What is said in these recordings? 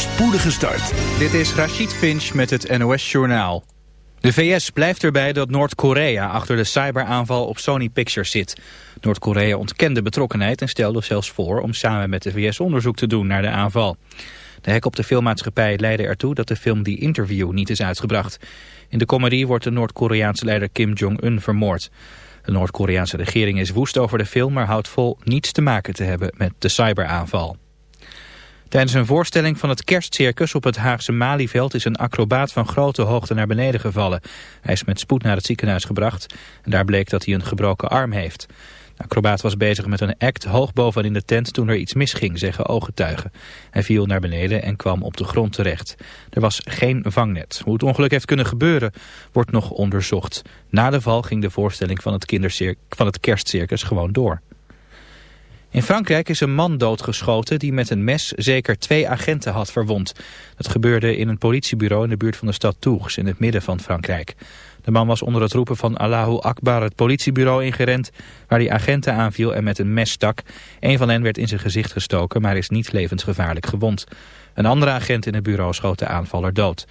spoedige start. Dit is Rachid Finch met het NOS Journaal. De VS blijft erbij dat Noord-Korea achter de cyberaanval op Sony Pictures zit. Noord-Korea ontkende betrokkenheid en stelde zelfs voor om samen met de VS onderzoek te doen naar de aanval. De hek op de filmmaatschappij leidde ertoe dat de film The Interview niet is uitgebracht. In de comedie wordt de Noord-Koreaanse leider Kim Jong-un vermoord. De Noord-Koreaanse regering is woest over de film, maar houdt vol niets te maken te hebben met de cyberaanval. Tijdens een voorstelling van het kerstcircus op het Haagse Malieveld is een acrobaat van grote hoogte naar beneden gevallen. Hij is met spoed naar het ziekenhuis gebracht en daar bleek dat hij een gebroken arm heeft. De acrobaat was bezig met een act hoog bovenin de tent toen er iets misging, zeggen ooggetuigen. Hij viel naar beneden en kwam op de grond terecht. Er was geen vangnet. Hoe het ongeluk heeft kunnen gebeuren wordt nog onderzocht. Na de val ging de voorstelling van het, van het kerstcircus gewoon door. In Frankrijk is een man doodgeschoten die met een mes zeker twee agenten had verwond. Dat gebeurde in een politiebureau in de buurt van de stad Tours in het midden van Frankrijk. De man was onder het roepen van Allahu Akbar het politiebureau ingerend... waar hij agenten aanviel en met een mes stak. Een van hen werd in zijn gezicht gestoken, maar is niet levensgevaarlijk gewond. Een andere agent in het bureau schoot de aanvaller dood.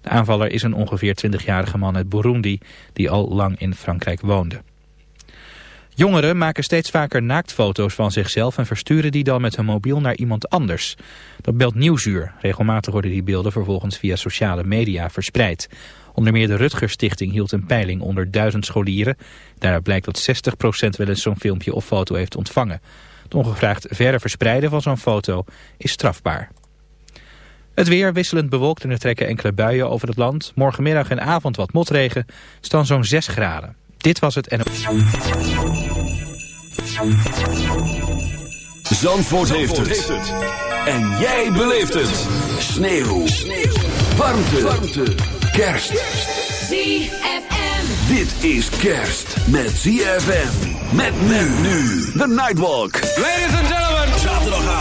De aanvaller is een ongeveer 20-jarige man uit Burundi... die al lang in Frankrijk woonde. Jongeren maken steeds vaker naaktfoto's van zichzelf en versturen die dan met hun mobiel naar iemand anders. Dat belt Nieuwsuur. Regelmatig worden die beelden vervolgens via sociale media verspreid. Onder meer de Rutgers Stichting hield een peiling onder duizend scholieren. Daaruit blijkt dat 60% wel eens zo'n filmpje of foto heeft ontvangen. Het ongevraagd verder verspreiden van zo'n foto is strafbaar. Het weer wisselend bewolkt en er trekken enkele buien over het land. Morgenmiddag en avond wat motregen. staan zo'n 6 graden. Dit was het en... Zandvoort, heeft, het. En jij beleeft het. Sneeuw. Sneeuw. Warmte. Warmte. Kerst. ZFM. Dit is kerst met ZFM. Met men nu. The Nightwalk. Ladies and gentlemen.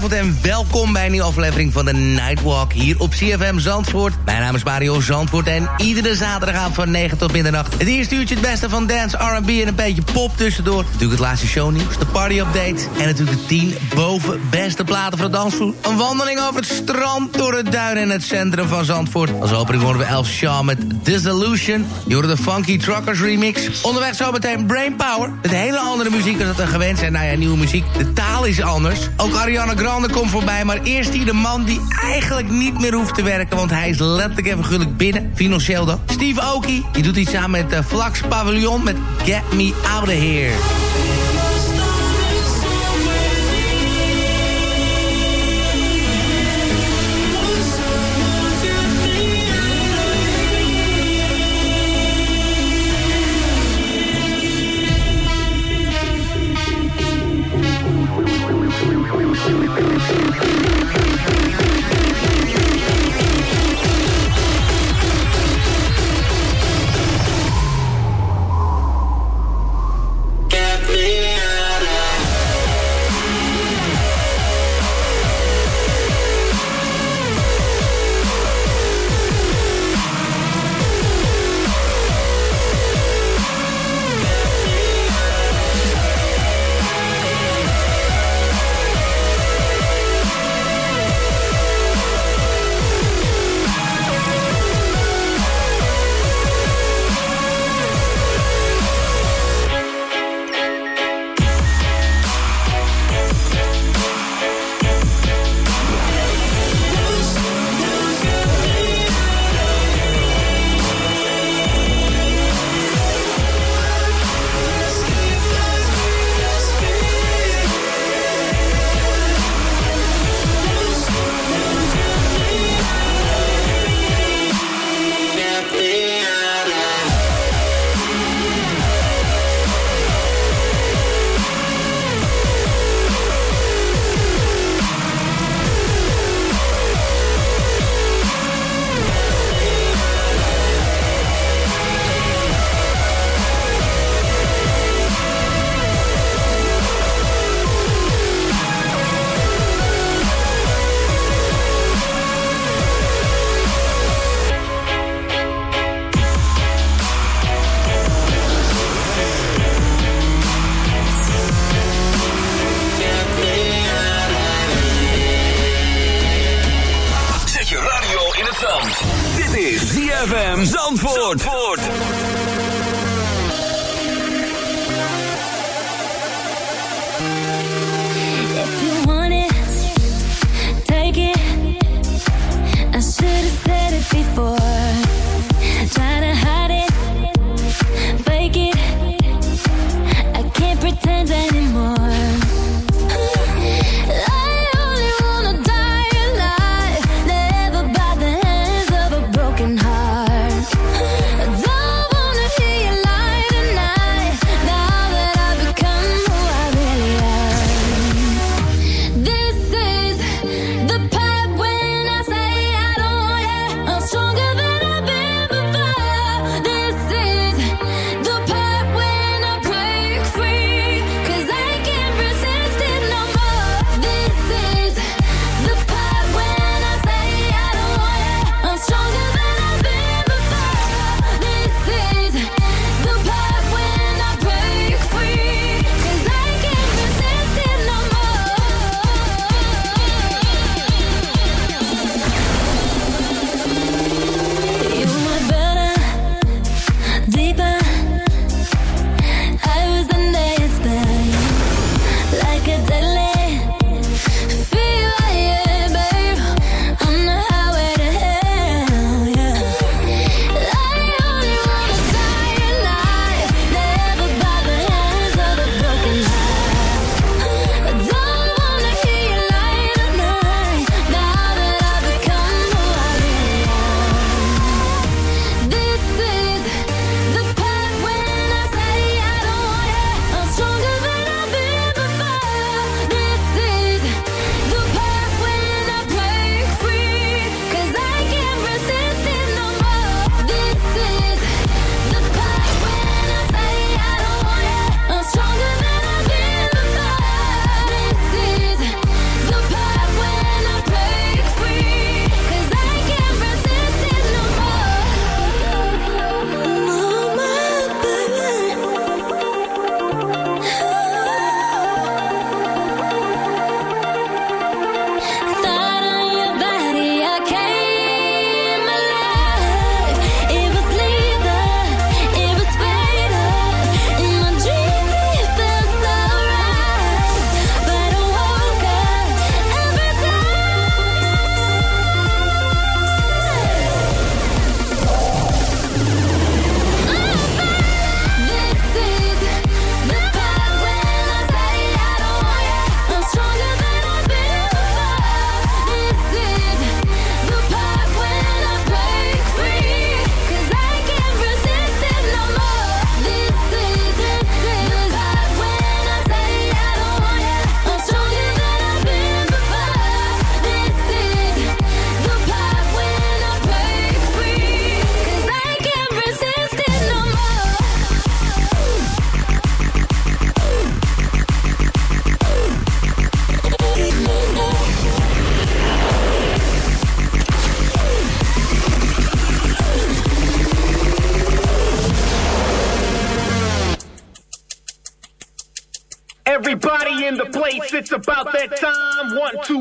Goedenavond en welkom bij een nieuwe aflevering van de Nightwalk hier op CFM Zandvoort. Mijn naam is Mario Zandvoort en iedere zaterdagavond van 9 tot middernacht. Het eerste uurtje het beste van dance, R&B en een beetje pop tussendoor. Natuurlijk het laatste shownieuws, de party update en natuurlijk de 10 boven beste platen voor de dansvloer. Een wandeling over het strand, door het duin en het centrum van Zandvoort. Als opening horen we Elf Shaw met Dissolution. Je de Funky Truckers remix. Onderweg zometeen Brainpower. Met hele andere muziek als dat we gewend zijn. Nou ja, nieuwe muziek. De taal is anders. Ook Ariana Grande komt voorbij. Maar eerst hier de man die eigenlijk niet meer hoeft te werken. Want hij is letterlijk even figuurlijk binnen. Financieel dan. Steve Aoki. Die doet iets samen met uh, Flax Pavilion met Get Me Out of Here.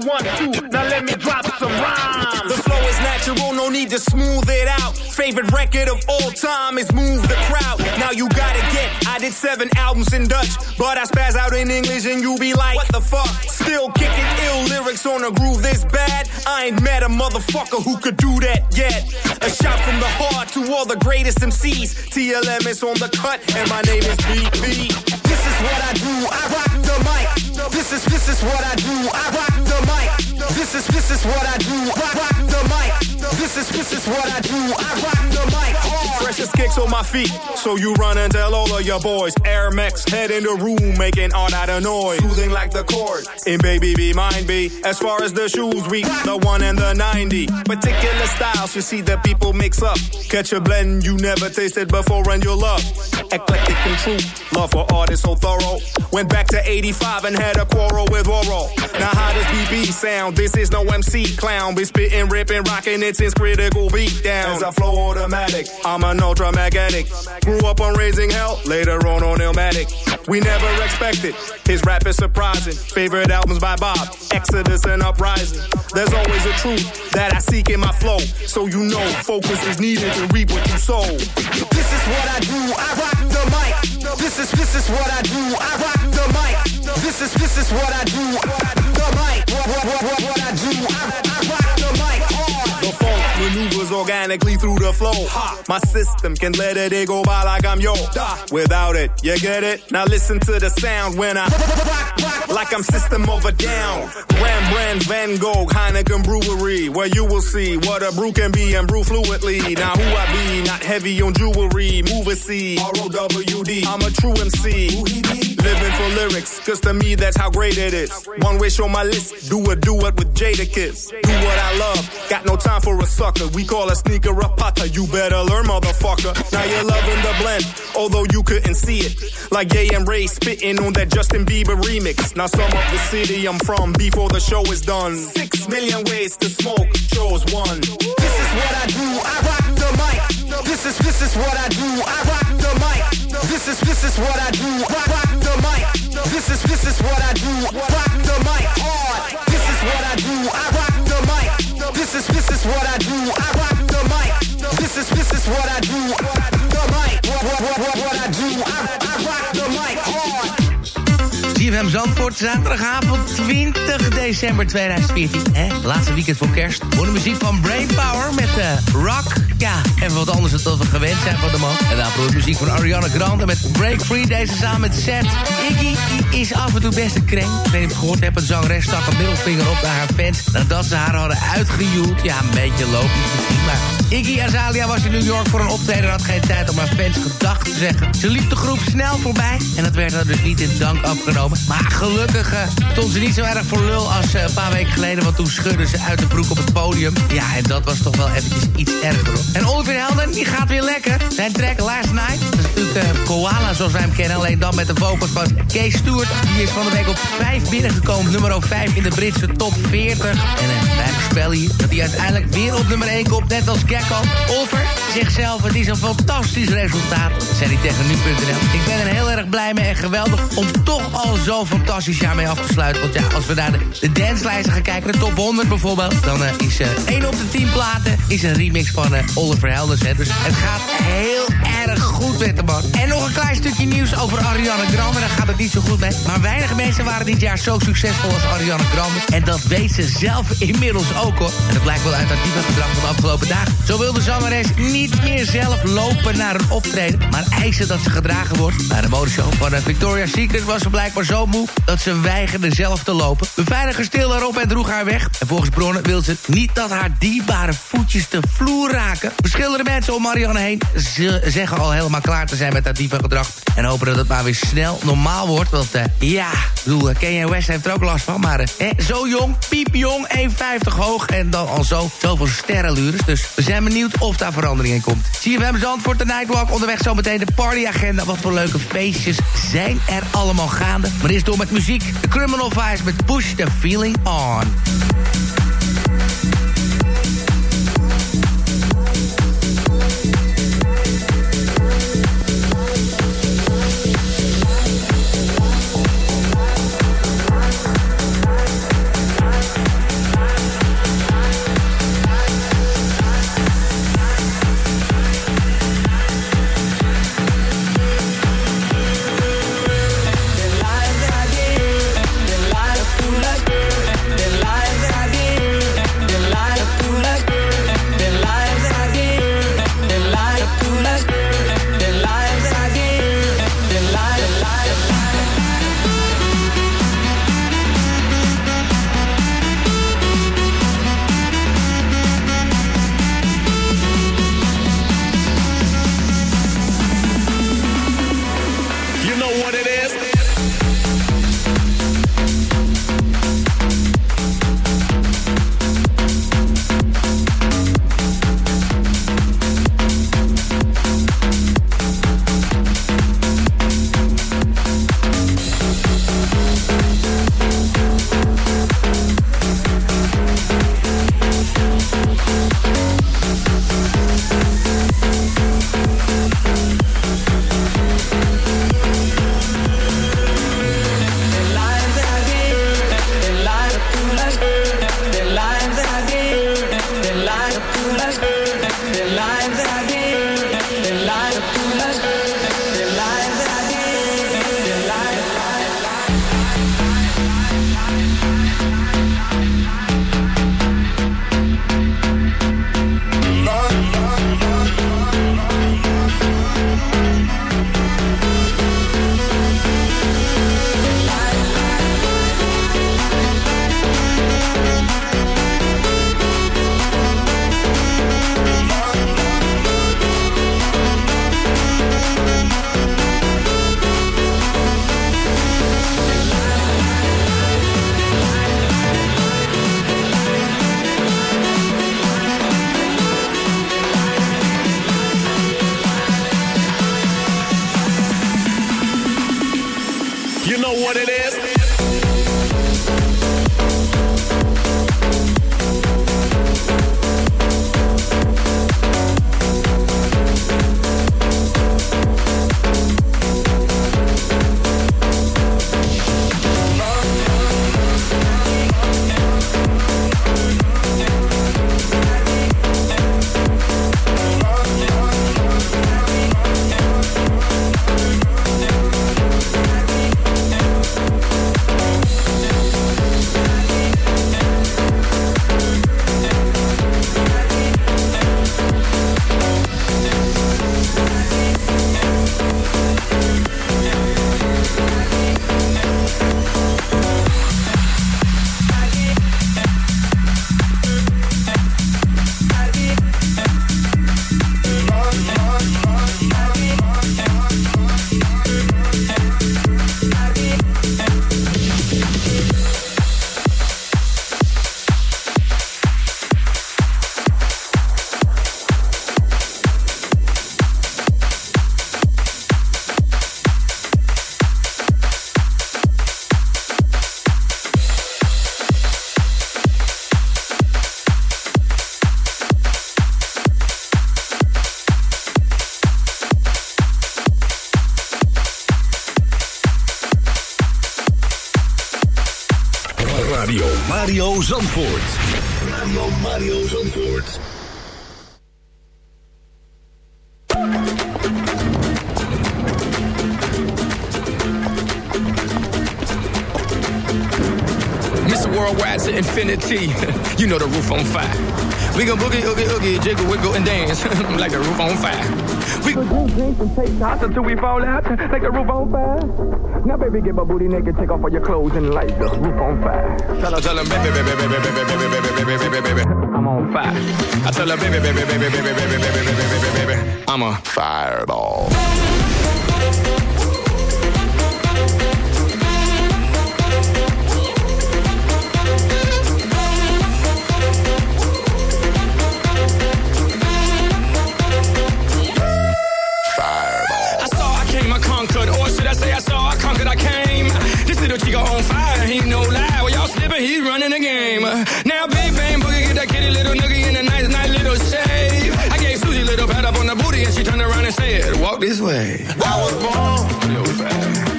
One, two. Now let me drop some rhymes. The flow is natural, no need to smooth it out. Favorite record of all time is Move the Crowd. Now you gotta get, I did seven albums in Dutch, but I spaz out in English and you be like, what the fuck? Still kicking ill lyrics on a groove this bad. I ain't met a motherfucker who could do that yet. A shout from the heart to all the greatest MCs. TLM is on the cut, and my name is BB. This is what I do, I rock the mic. This is this is what I do, I rock the mic. This is this is what I do, I rock the mic. This is this is what I do, I rock the mic. Freshest kicks on my feet, so you run and tell all of your boys. Air Max head in the room, making all that of noise, soothing like the chords. And baby, be mine be. As far as the shoes, we the one and the ninety. Particular styles, you see the people mix up. Catch a blend you never tasted before, and you'll love. Eclectic and true, love for artists so thorough. Went back to 85 and had a quarrel with Woro. Now how does BB sound? This is no MC clown. Be spitting, ripping, rocking it since critical beat down. As I flow automatic, I'm an ultra magnetic. Grew up on raising hell, later on on Illmatic. We never expected. His rap is surprising. Favorite albums by Bob, Exodus and Uprising. There's always a truth that I seek in my flow. So you know focus is needed to reap what you sow. This is what I do, I rock the mic. This is this is what I do, I rock the mic. This is this is what I do, the mic. What what what what, what I do, I, I rock funk maneuvers organically through the flow. My system can let it go by like I'm yo. Without it, you get it? Now listen to the sound when I like I'm system over down. Rembrandt, Van Gogh, Heineken Brewery, where you will see what a brew can be and brew fluidly. Now who I be, not heavy on jewelry. Move a C, R-O-W-D. I'm a true MC. Living for lyrics, cause to me that's how great it is. One wish on my list, do it, do duet with Jada Kiss. Do what I love, got no time for a sucker. We call a sneaker a putter, you better learn, motherfucker. Now you're loving the blend, although you couldn't see it. Like Ye and Ray spitting on that Justin Bieber remix. Now sum up the city I'm from before the show is done. Six million ways to smoke, chose one. This is what I do, I rock the mic. This is this is what I do, I rock the mic. This is this is what I do, rock, rock the mic. This is this is what I do, rock the mic hard. This is what I do, I rock This is this is what I do, I rock the mic. This is this is what I do, the mic. What what what what, what I do, I, I CFM Zandvoort, zaterdagavond 20 december 2014. Hè? Laatste weekend voor kerst. Voor de muziek van Brainpower met uh, Rock. Ja, even wat anders dan we gewend zijn van de man. En daarvoor de muziek van Ariana Grande met Break Free. Deze samen met Seth. Iggy is af en toe best een kreng. Ik weet niet gehoord hebt. Een zangeres stak een middelvinger op naar haar fans. Nadat ze haar hadden uitgejoeld. Ja, een beetje logisch misschien, maar... Iggy Azalea was in New York voor een optreden en had geen tijd om haar fans gedag te zeggen. Ze liep de groep snel voorbij en dat werd haar dus niet in dank afgenomen. Maar gelukkig uh, stond ze niet zo erg voor lul als uh, een paar weken geleden, want toen schudde ze uit de broek op het podium. Ja, en dat was toch wel eventjes iets erger. En Oliver Helden, die gaat weer lekker. Zijn track Last Night, dat is natuurlijk uh, Koala zoals wij hem kennen, alleen dan met de vocals van Kees Stewart. Die is van de week op 5 binnengekomen, nummer 5 in de Britse top 40. En wij voorspellen hier dat hij uiteindelijk weer op nummer 1 komt, net als Gekko. Oliver zegt zelf, het is een fantastisch resultaat. Dat zei hij tegen nu.nl. Ik ben er heel erg blij mee en geweldig om toch al zo'n fantastisch jaar mee af te sluiten. Want ja, als we naar de, de danslijsten gaan kijken, de top 100 bijvoorbeeld... dan uh, is uh, 1 op de 10 platen is een remix van uh, Oliver Helders. Hè. Dus het gaat heel erg goed met de man. En nog een klein stukje nieuws over Ariana Grande. Daar gaat het niet zo goed mee. Maar weinig mensen waren dit jaar zo succesvol als Ariana Grande. En dat weet ze zelf inmiddels ook hoor. En dat blijkt wel uit diepe gedrag van de afgelopen dagen. Zo wil de zangeres niet meer zelf lopen naar een optreden... maar eisen dat ze gedragen wordt. Naar de modeshow van uh, Victoria's Secret was ze blijkbaar zo moe... dat ze weigerde zelf te lopen. Beveiliger stil daarop en droeg haar weg. En volgens bronnen wil ze niet dat haar dierbare voetjes de vloer raken. Verschillende mensen om Marianne heen ze zeggen al helemaal klaar te zijn met haar diepe gedrag. En hopen dat het maar weer snel normaal wordt. Want uh, ja, bedoel, uh, Kanye West heeft er ook last van. Maar zo jong, piepjong, 1,50 hoog en dan al zo zoveel sterrenlures. Dus we zijn benieuwd of daar verandering in komt. CFM Zandvoort, de Nightwalk. Onderweg zometeen de partyagenda. Wat voor leuke feestjes zijn er allemaal gaande. Maar eerst door met muziek. The Criminal Vice met Push the Feeling On. Infinity. you know the roof on fire. We gon' boogie, oogie, oogie, jiggle, wiggle, and dance like the roof on fire. We gon' drink drinks and take shots until we fall out like the roof on fire. Now, baby, get my booty naked, take off all your clothes and light the roof on fire. Tell her, tell her, baby, baby, baby, baby, baby, baby, baby, baby, baby, baby, I'm on fire. I tell her, baby, baby, baby, baby, baby, baby, baby, baby, baby, baby, I'm a fireball. This way. I was born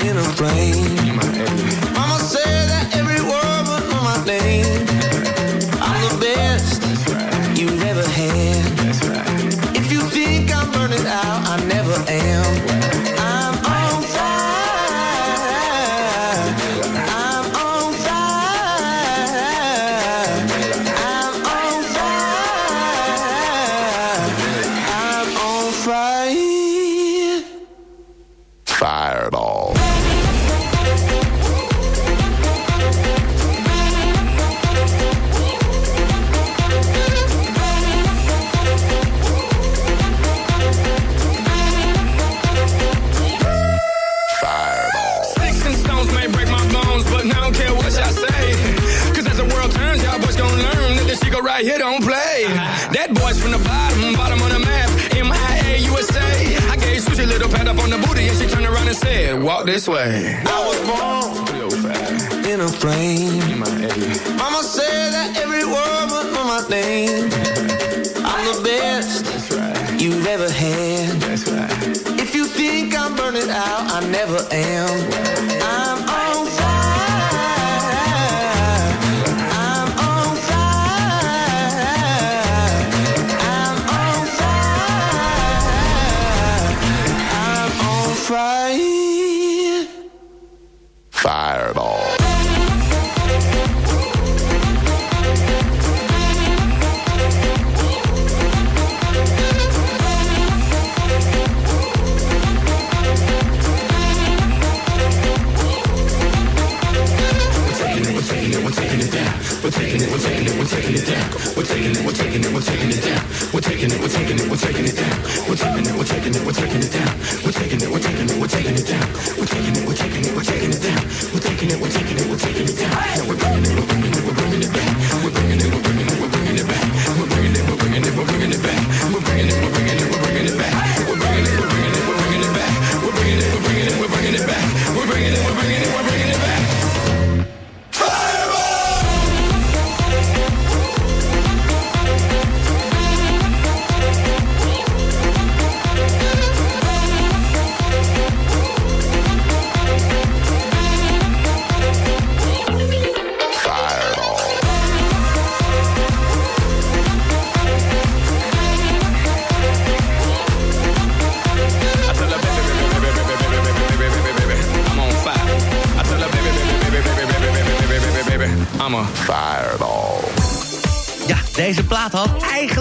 in a plane. Mama said that every word was my name. I'm the best you've ever had. If you think I'm burning out, I never am.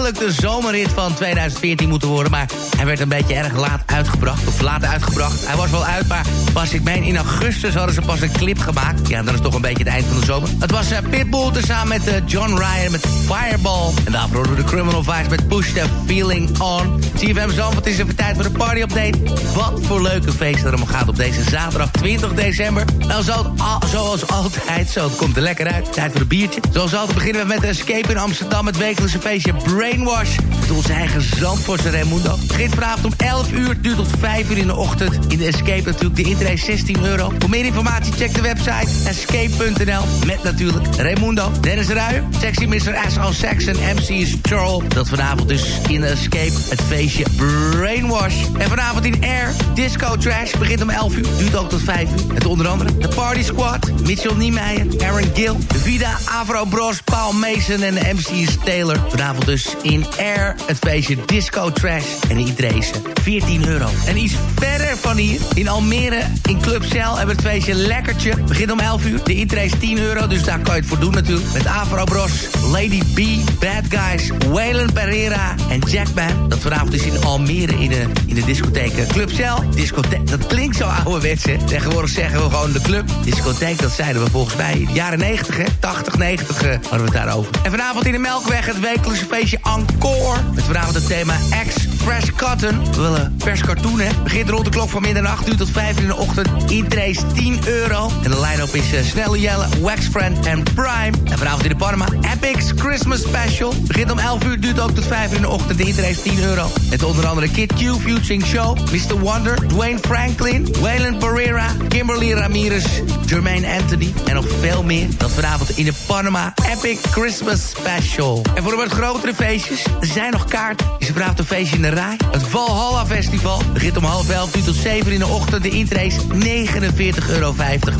Eigenlijk de zomerhit van 2014 moeten worden... maar hij werd een beetje erg laat uitgebracht, of laat uitgebracht. Hij was wel uit, maar pas, ik meen, in augustus hadden ze pas een clip gemaakt. Ja, dat is toch een beetje het eind van de zomer. Het was uh, Pitbull tezamen met uh, John Ryan met Fireball. En daarvoor hoorden we de Criminal Vice met Push the Feeling On. CFM Zand, het is even tijd voor de party-update. Wat voor leuke feesten er allemaal gaat op deze zaterdag 20 december. Nou, zo al, zoals altijd, zo, het komt er lekker uit. Tijd voor een biertje. Zoals altijd beginnen we met de Escape in Amsterdam... het wekelijkse feestje Brainwash. Met onze eigen Zandvoortse Raimundo. Begint vanavond om 11 uur, duurt tot 5 uur in de ochtend. In de Escape natuurlijk, de intree is 16 euro. Voor meer informatie check de website escape.nl. Met natuurlijk Raimundo, Dennis Ruijer, Sexy Mr. S.O. Saxon, MC is Charles. Dat vanavond dus in de Escape het feestje Brainwash. En vanavond in Air, Disco Trash, begint om 11 uur, duurt ook tot 5 uur. Met onder andere de Party Squad, Mitchell Niemeyer, Aaron Gill, Vida, Avro Bros, Paul Mason en de MC is Taylor. Vanavond dus in Air het feestje Disco Trash. En de iedereen is 14 euro. En iets verder van hier, in Almere, in Club Cell, hebben we het feestje Lekkertje. Begint om 11 uur. De intree is 10 euro, dus daar kan je het voor doen natuurlijk. Met Avro Bros, Lady B, Bad Guys, Waylon Pereira en Jackman. Dat vanavond is in Almere in de, in de discotheek Club Cell. Discotheek, dat klinkt zo ouderwets, hè. Tegenwoordig zeggen we gewoon de club. Discotheek, dat zeiden we volgens mij in de jaren 90, hè. 80, 90 eh, hadden we het daarover. En vanavond in de Melkweg het wekelijkse feestje Encore. Met vanavond het thema X Fresh Cotton. We willen vers cartoon, hè. Begint rond de klok van middernacht, uur tot 5 uur in de ochtend. Intree is 10 euro. En de line-up is uh, Snelle Jelle, Wax Friend en Prime. En vanavond in de Panama Epics Christmas Special. Begint om 11 uur, duurt ook tot 5 uur in de ochtend. De is 10 euro. Met onder andere Kid Q, Futuring Show, Mr. Wonder, Dwayne Franklin, Waylon Pereira, Kimberly Ramirez, Jermaine Anthony en nog veel meer. Dat vanavond in de Panama Epic Christmas Special. En voor de wat grotere feestjes, er zijn nog kaarten. Is vanavond een feestje in de Het Valhalla Festival begint om half 11 uur tot 7 in de ochtend. De intree is 49,50 euro.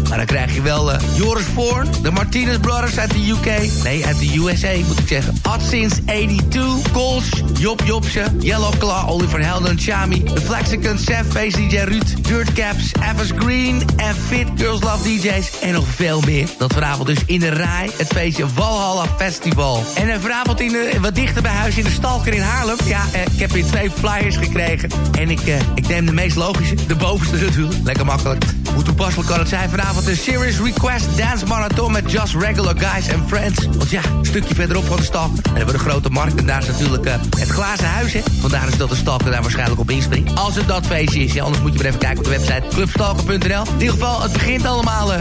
Maar dan krijg je wel uh, Joris Voorn, de Martinez Brothers uit de UK. Nee, uit de USA moet ik zeggen. Hot Since 82, Coles, Job Jobse, Yellow Claw, Oliver Helden, Chami, The Flexicon, Seth, Face DJ Ruud, Dirt Caps, Evers Green en Fit Girls Love DJ's. En nog veel meer. Dat vanavond dus in de Rai, het feestje Valhalla Festival. En een vanavond in wat dichter bij huis in de Stalker in Haarlem. Ja, eh, ik heb hier twee flyers gekregen. En ik, eh, ik neem de meest logische, de bovenste natuurlijk. Lekker makkelijk. Hoe toepasselijk kan het zijn vanavond een Serious Request Dance Marathon met Just Regular Guys and Friends. Want ja, een stukje verderop van de Stalker. Dan hebben we de grote markt en daar is natuurlijk uh, het glazen huis. Vandaar is dat de Stalker daar waarschijnlijk op inspringt. Als het dat feestje is, anders moet je maar even kijken op de website clubstalker.nl. Dit ieder geval, het begint allemaal... Uh,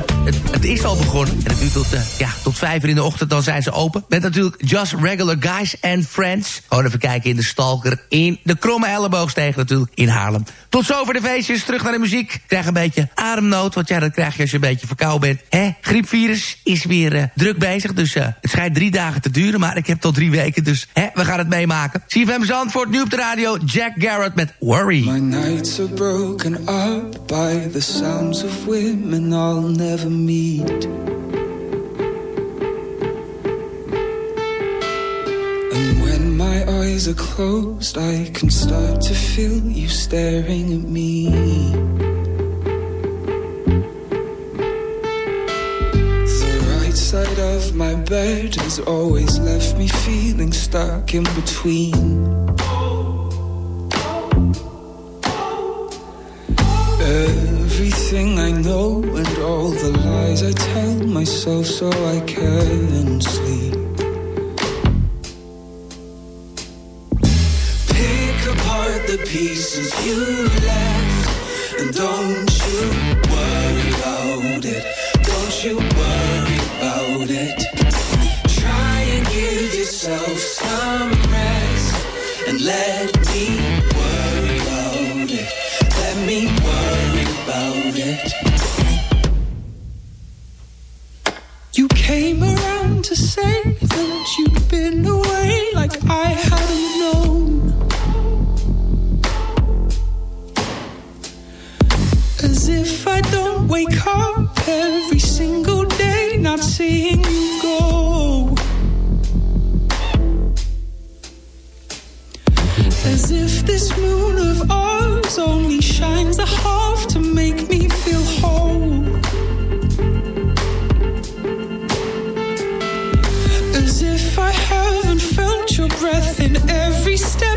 het, is al begonnen. En het duurt tot, ja, tot vijf uur in de ochtend, dan zijn ze open. Met natuurlijk Just Regular Guys and Friends. Gewoon even kijken in de Stalker. In de Kromme Elleboogsteeg natuurlijk, in Haarlem. Tot zover de feestjes, terug naar de muziek. Krijg een beetje ademnood, want ja, dat krijg je als je een beetje verkouden bent. Hè? Griepvirus is weer uh, druk bezig, dus het schijnt drie dagen te duren. Maar ik heb tot drie weken, dus hè, we gaan het meemaken. CFM Zandvoort, nu op de radio, Jack Garrett met Worry. My nights are broken up by the sounds of women I'll never meet. Eyes are closed, I can start to feel you staring at me. The right side of my bed has always left me feeling stuck in between. Everything I know and all the lies I tell myself so I can sleep. Apart the pieces you left and don't you worry about it. Don't you worry about it. Try and give yourself some rest and let me worry about it. Let me worry about it. You came around to say that you'd been away like I hadn't wake up every single day not seeing you go. As if this moon of ours only shines a half to make me feel whole. As if I haven't felt your breath in every step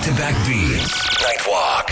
back-to-back beats. Nightwalk.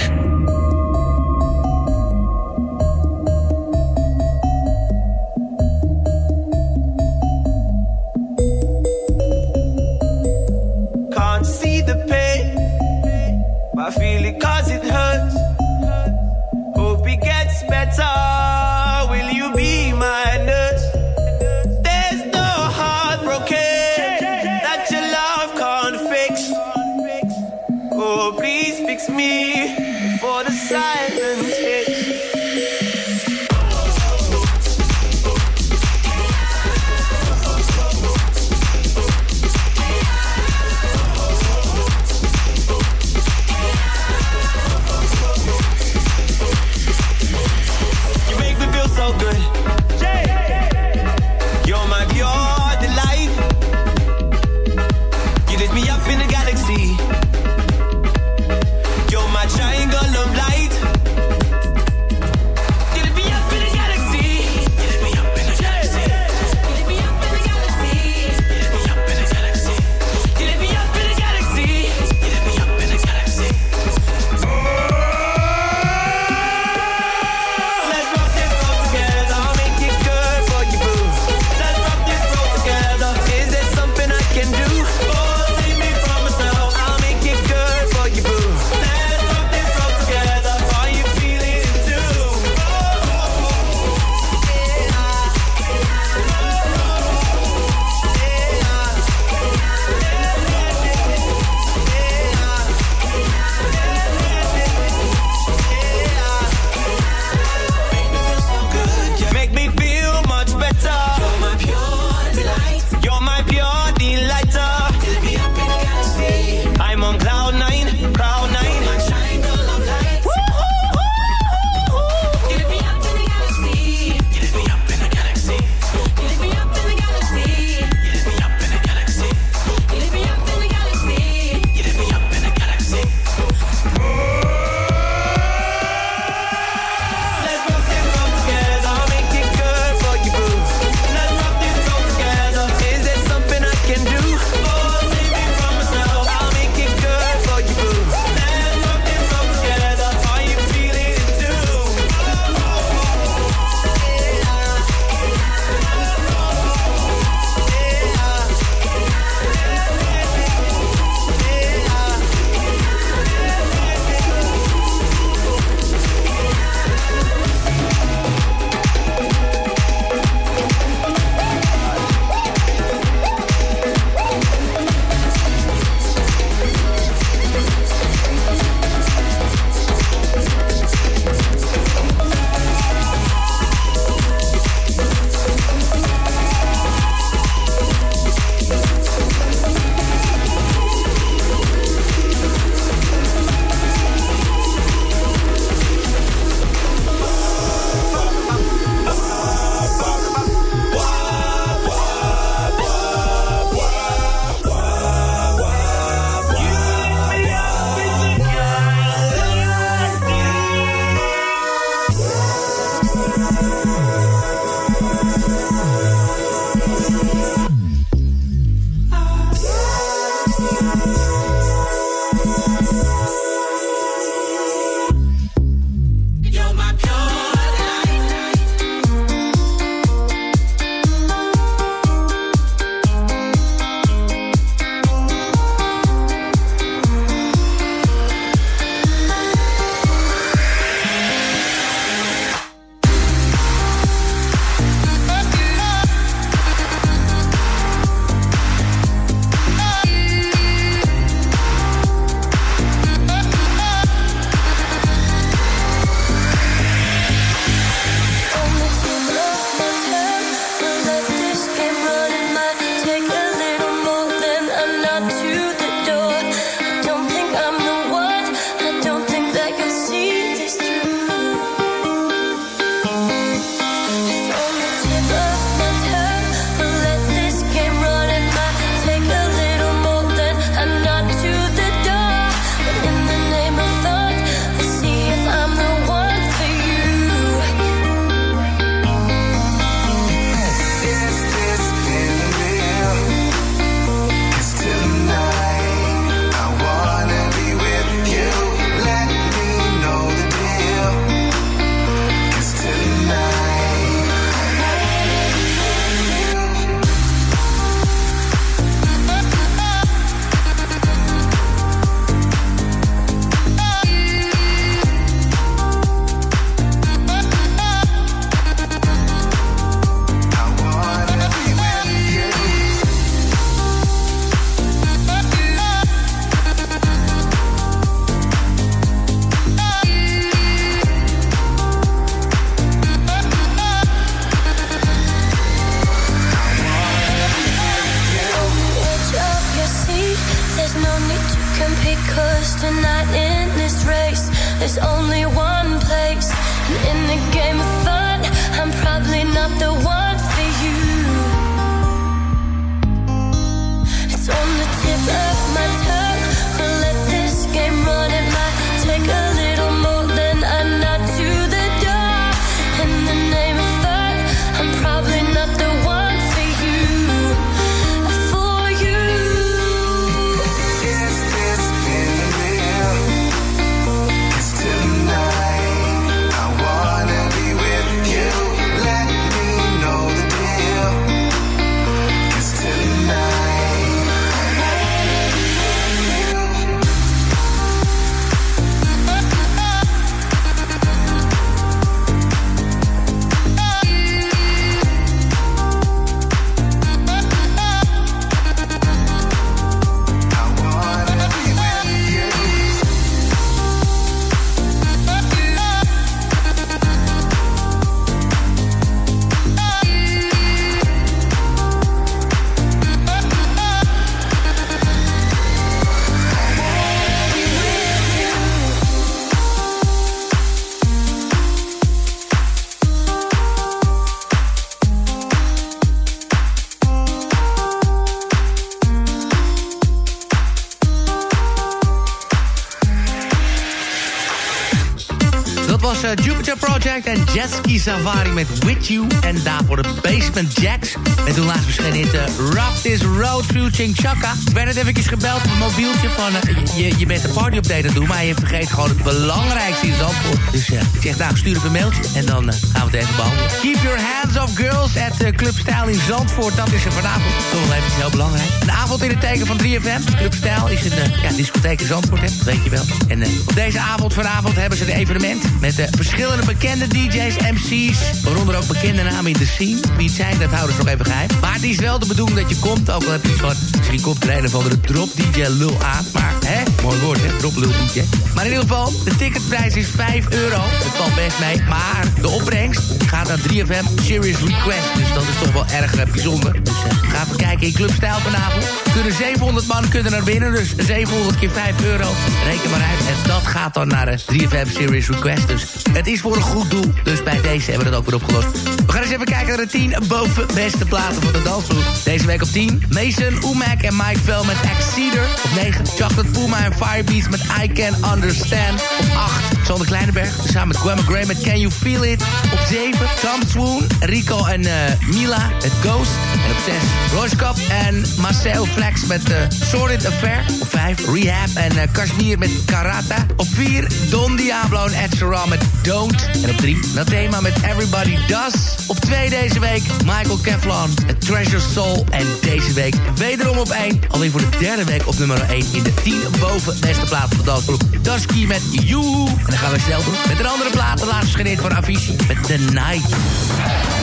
Safari met With You. En daarvoor de Basement Jacks. En toen laatst verscheen dit uh, Rock This Road featuring Chaka. Ik werd net eventjes gebeld op een mobieltje van... eh, je, je bent een party-update aan het doen, maar je vergeet gewoon het belangrijkste in Zandvoort. Dus eh, ik zeg, nou, stuur een mailtje en dan eh, gaan we het even behandelen. Keep your hands off girls at Club Style in Zandvoort. Dat is er vanavond. Toch even heel belangrijk. Een avond in het teken van 3FM. Club Style is een eh, ja, discotheek in Zandvoort, hè? weet je wel. En eh, op deze avond vanavond hebben ze een evenement... met eh, verschillende bekende DJ's, MC's... waaronder ook bekende namen in de scene. Zijn, dat houden ze nog even geheim. Maar het is wel de bedoeling dat je komt. Ook al heb je van... misschien komt er een of andere drop-DJ-lul aan. Maar, hè? Mooi woord, hè? Drop-lul-DJ. Maar in ieder geval, de ticketprijs is 5 euro. Het valt best mee. Maar de opbrengst gaat naar 3FM Serious Request. Dus dat is toch wel erg eh, bijzonder. Dus eh, ga even kijken in Club Stijl vanavond. Kunnen 700 man kunnen naar binnen. Dus 700 keer 5 euro. Reken maar uit. En dat gaat dan naar de 3FM Serious Request. Dus het is voor een goed doel. Dus bij deze hebben we dat ook weer opgelost. We gaan eens even kijken naar de 10 boven beste platen van de dansgroep. Deze week op 10. Mason, Umac en Mike Vel met Exceeder. Op 9. Chocolate Puma en Firebeats met I Can Understand. Op 8. Sander Kleinenberg. Samen met Gwen Gray met Can You Feel It. Op 7. Tom Swoon, Rico en eh, Mila met Ghost. En op 6. Royce Cup en Marcel Flex met uh, Sordid Affair. Op 5. Rehab en uh, Kashmir met Karata. Op 4. Don Diablo en Ed met Don't. En op 3. Nathema met Everybody Does. Op 2 deze week Michael Kevlon met Treasure Soul. En deze week wederom op 1. Alweer voor de derde week op nummer 1 in de 10 boven beste plaats van de dansgroep. Dusky met You. En dan gaan we snel door met een andere plaat. De laatste gereed van Avicii met The Night.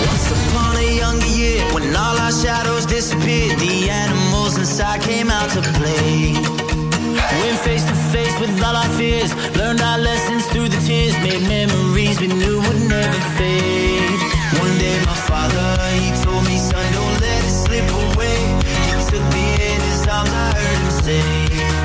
Once upon a younger year, when all our shadows disappeared, the animals inside came out to play. Went face to face with all our fears, learned our lessons through the tears, made memories we knew would never fade. My father, he told me, son, don't let it slip away. He took me in his arms, I heard him say,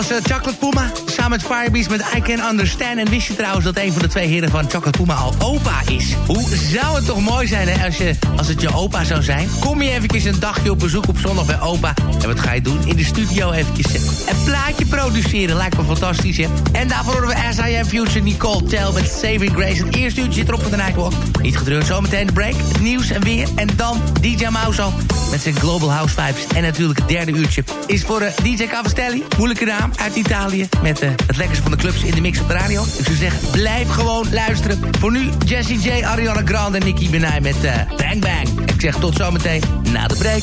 Was uh, Chocolate Puma samen met Firebeast met I Can Understand. En wist je trouwens dat een van de twee heren van Chocolate Puma al opa is? Hoe zou het toch mooi zijn hè, als, je, als het je opa zou zijn? Kom je eventjes een dagje op bezoek op zondag bij opa. En wat ga je doen? In de studio eventjes uh, een plaatje produceren. Lijkt me fantastisch hè. En daarvoor horen we S.I.M. Future Nicole Tel met Saving Grace. Het eerste uurtje zit erop van de Nightwalk. Niet gedreurd, zometeen de break. Het nieuws en weer. En dan DJ Mauso met zijn Global House Vibes. En natuurlijk het derde uurtje is voor uh, DJ Cavastelli. Moeilijke naam uit Italië. Met uh, het lekkerste van de clubs in de mix op de radio. Ik zou zeggen, blijf gewoon luisteren. Voor nu Jessie J, Ariana Grande en Nicki Minaj met uh, Bang Bang. Ik zeg tot zometeen na de break.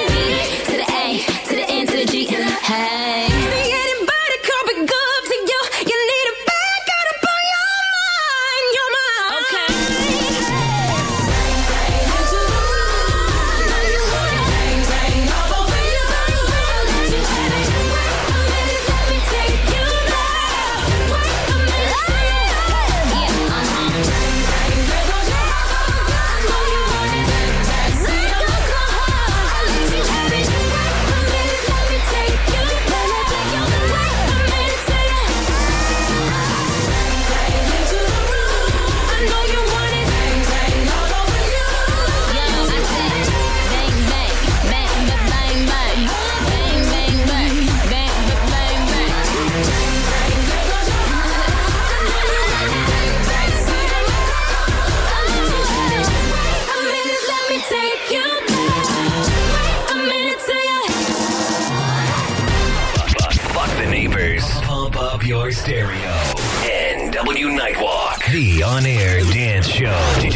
have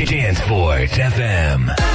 Dance Force FM.